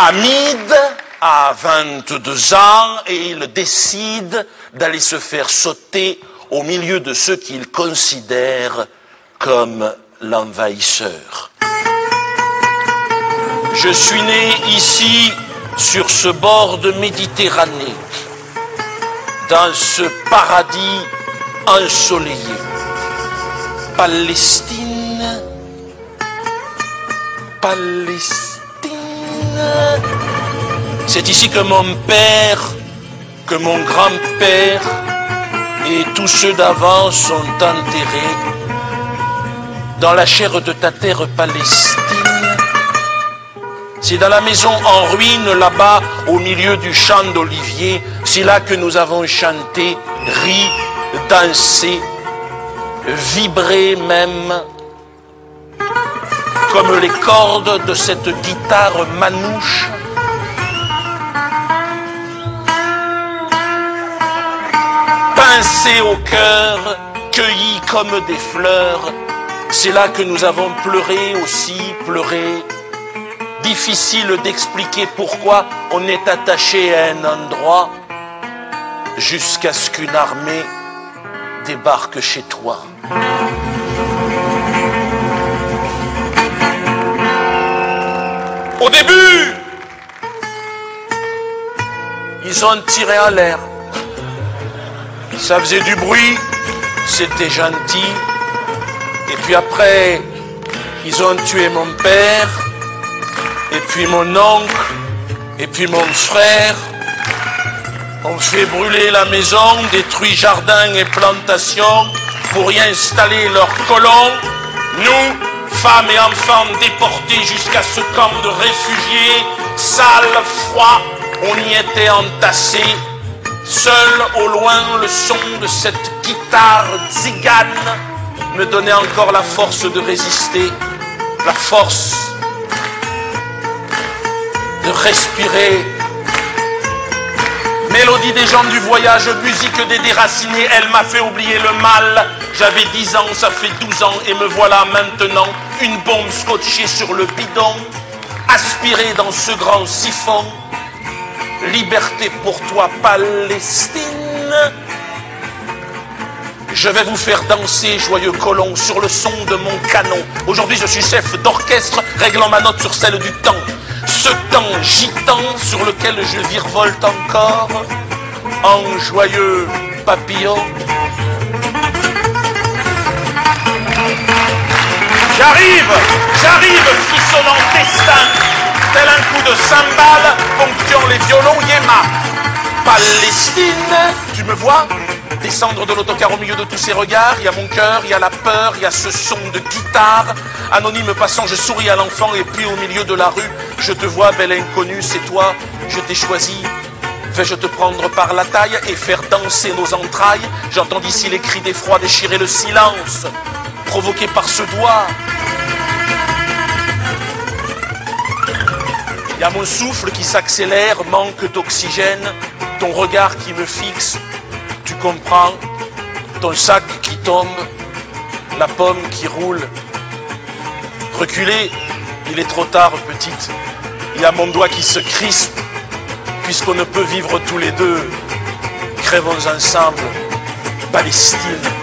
Hamid a 22 ans et il décide d'aller se faire sauter au milieu de ceux qu'il considère comme l'envahisseur. Je suis né ici, sur ce bord de Méditerranée, dans ce paradis ensoleillé. Palestine, Palestine. C'est ici que mon père, que mon grand-père et tous ceux d'avant sont enterrés dans la chair de ta terre Palestine. C'est dans la maison en ruine là-bas, au milieu du champ d'olivier, c'est là que nous avons chanté, ri, dansé, vibré même, comme les cordes de cette guitare manouche. Pincé au cœur, cueilli comme des fleurs, c'est là que nous avons pleuré aussi, pleuré difficile d'expliquer pourquoi on est attaché à un endroit jusqu'à ce qu'une armée débarque chez toi. Au début, ils ont tiré en l'air. Ça faisait du bruit, c'était gentil. Et puis après, ils ont tué mon père, et puis mon oncle, et puis mon frère. On fait brûler la maison, détruit jardins et plantations pour y installer leurs colons. Nous, femmes et enfants déportés jusqu'à ce camp de réfugiés, sale, froid, on y était entassés. Seul au loin, le son de cette guitare zigane me donnait encore la force de résister, la force de respirer. Mélodie des gens du voyage, musique des déracinés, elle m'a fait oublier le mal. J'avais 10 ans, ça fait 12 ans, et me voilà maintenant, une bombe scotchée sur le bidon, aspirée dans ce grand siphon. Liberté pour toi, Palestine. Je vais vous faire danser, joyeux colons, sur le son de mon canon. Aujourd'hui, je suis chef d'orchestre, réglant ma note sur celle du temps. Ce temps gitan sur lequel je virevolte encore, en joyeux papillon. J'arrive, j'arrive, frissonnant destin, tel un coup de cymbale ponctuant les violons Yéma. Palestine, tu me vois? Descendre de l'autocar au milieu de tous ces regards. Il y a mon cœur, il y a la peur, il y a ce son de guitare. Anonyme passant, je souris à l'enfant et puis au milieu de la rue, je te vois, belle inconnue, c'est toi, je t'ai choisi. Vais-je te prendre par la taille et faire danser nos entrailles? J'entends d'ici les cris d'effroi déchirer le silence, provoqué par ce doigt. Il y a mon souffle qui s'accélère, manque d'oxygène, ton regard qui me fixe, tu comprends, ton sac qui tombe, la pomme qui roule. Reculez, il est trop tard, petite. Il y a mon doigt qui se crispe, puisqu'on ne peut vivre tous les deux. Crèvons ensemble, Palestine.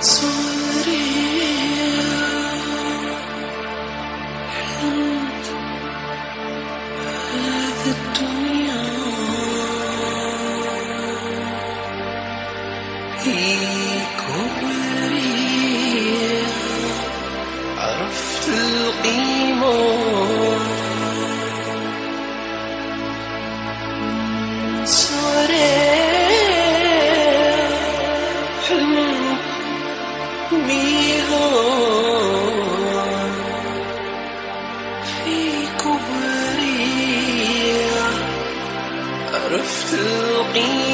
So through đi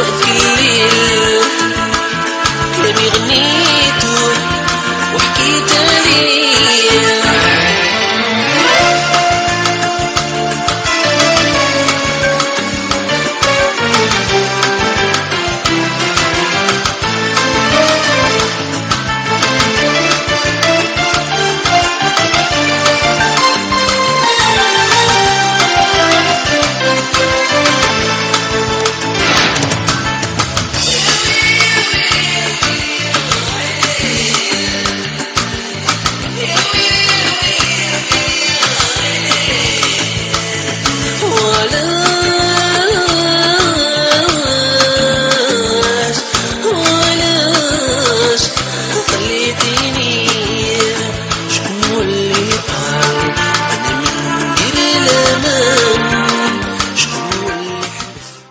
Oh.